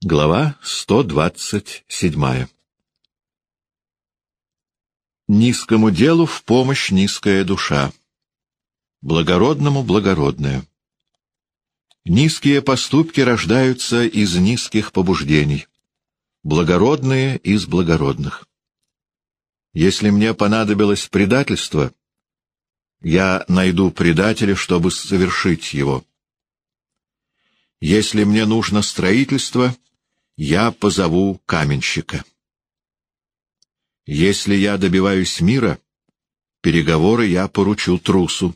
Глава 127 Низкому делу в помощь низкая душа, благородному — благородная. Низкие поступки рождаются из низких побуждений, благородные — из благородных. Если мне понадобилось предательство, я найду предателя, чтобы совершить его. Если мне нужно строительство — я позову каменщика. Если я добиваюсь мира, переговоры я поручу трусу.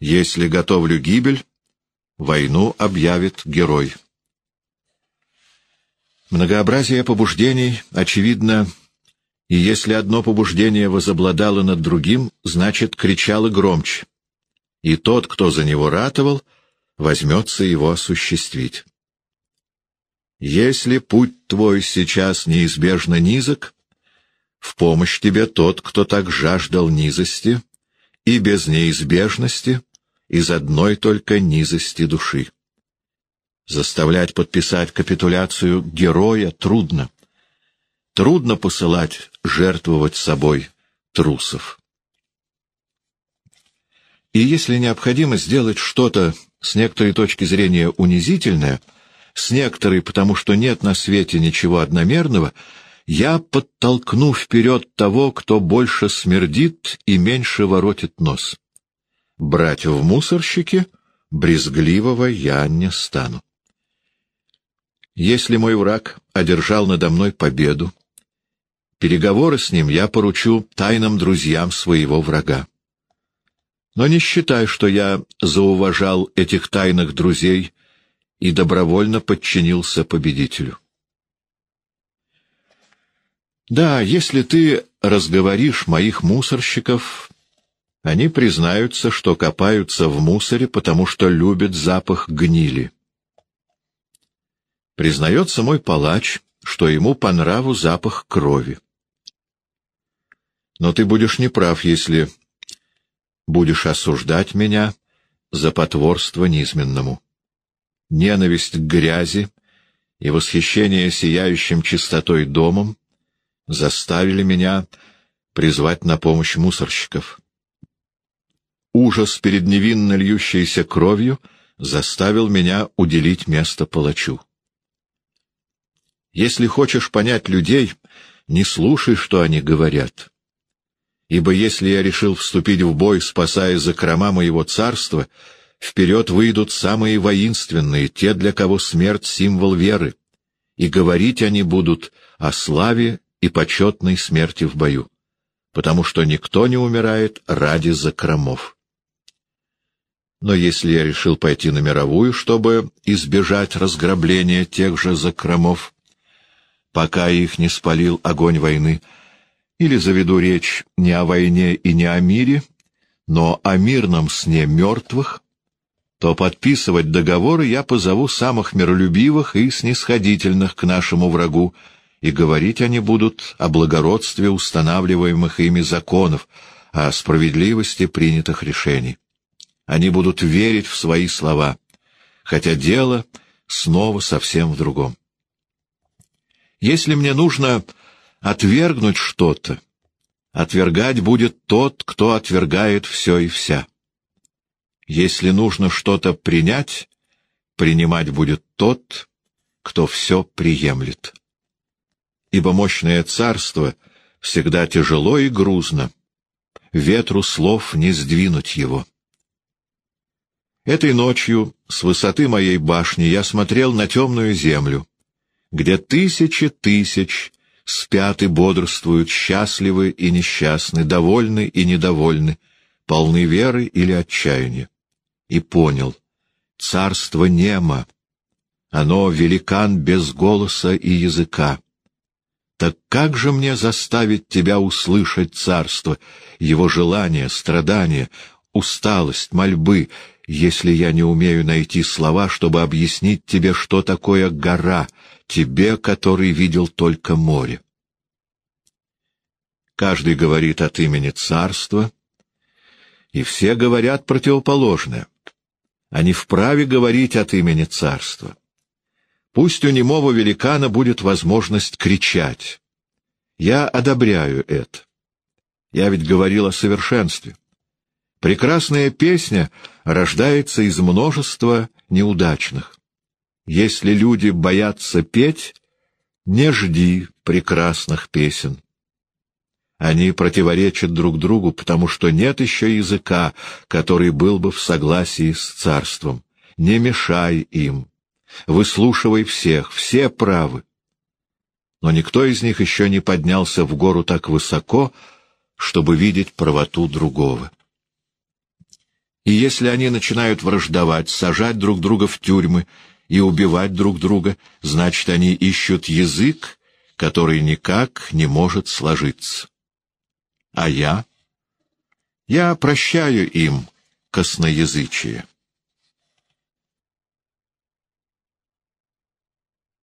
Если готовлю гибель, войну объявит герой. Многообразие побуждений, очевидно, и если одно побуждение возобладало над другим, значит, кричало громче, и тот, кто за него ратовал, возьмется его осуществить. Если путь твой сейчас неизбежно низок, в помощь тебе тот, кто так жаждал низости, и без неизбежности, из одной только низости души. Заставлять подписать капитуляцию героя трудно. Трудно посылать жертвовать собой трусов. И если необходимо сделать что-то с некоторой точки зрения унизительное — с некоторой, потому что нет на свете ничего одномерного, я подтолкну вперед того, кто больше смердит и меньше воротит нос. Брать в мусорщике брезгливого я не стану. Если мой враг одержал надо мной победу, переговоры с ним я поручу тайным друзьям своего врага. Но не считай, что я зауважал этих тайных друзей и добровольно подчинился победителю. Да, если ты разговоришь моих мусорщиков, они признаются, что копаются в мусоре, потому что любят запах гнили. Признается мой палач, что ему по нраву запах крови. Но ты будешь неправ, если будешь осуждать меня за потворство низменному ненависть к грязи и восхищение сияющим чистотой домом заставили меня призвать на помощь мусорщиков. Ужас перед невинно льющейся кровью заставил меня уделить место палачу. Если хочешь понять людей, не слушай, что они говорят. Ибо если я решил вступить в бой, спасая закрома моего царства, вперед выйдут самые воинственные, те, для кого смерть — символ веры, и говорить они будут о славе и почетной смерти в бою, потому что никто не умирает ради закромов. Но если я решил пойти на мировую, чтобы избежать разграбления тех же закромов, пока их не спалил огонь войны, или заведу речь не о войне и не о мире, но о мирном сне мертвых, то подписывать договоры я позову самых миролюбивых и снисходительных к нашему врагу, и говорить они будут о благородстве устанавливаемых ими законов, о справедливости принятых решений. Они будут верить в свои слова, хотя дело снова совсем в другом. Если мне нужно отвергнуть что-то, отвергать будет тот, кто отвергает все и вся. Если нужно что-то принять, принимать будет тот, кто все приемлет. Ибо мощное царство всегда тяжело и грузно, ветру слов не сдвинуть его. Этой ночью с высоты моей башни я смотрел на темную землю, где тысячи тысяч спят и бодрствуют, счастливы и несчастны, довольны и недовольны, полны веры или отчаяния и понял — царство немо, оно великан без голоса и языка. Так как же мне заставить тебя услышать царство, его желания, страдания, усталость, мольбы, если я не умею найти слова, чтобы объяснить тебе, что такое гора, тебе, который видел только море? Каждый говорит от имени царства, и все говорят противоположное. Они вправе говорить от имени царства. Пусть у немого великана будет возможность кричать. Я одобряю это. Я ведь говорил о совершенстве. Прекрасная песня рождается из множества неудачных. Если люди боятся петь, не жди прекрасных песен. Они противоречат друг другу, потому что нет еще языка, который был бы в согласии с царством. Не мешай им. Выслушивай всех, все правы. Но никто из них еще не поднялся в гору так высоко, чтобы видеть правоту другого. И если они начинают враждовать, сажать друг друга в тюрьмы и убивать друг друга, значит, они ищут язык, который никак не может сложиться. А я? Я прощаю им косноязычие.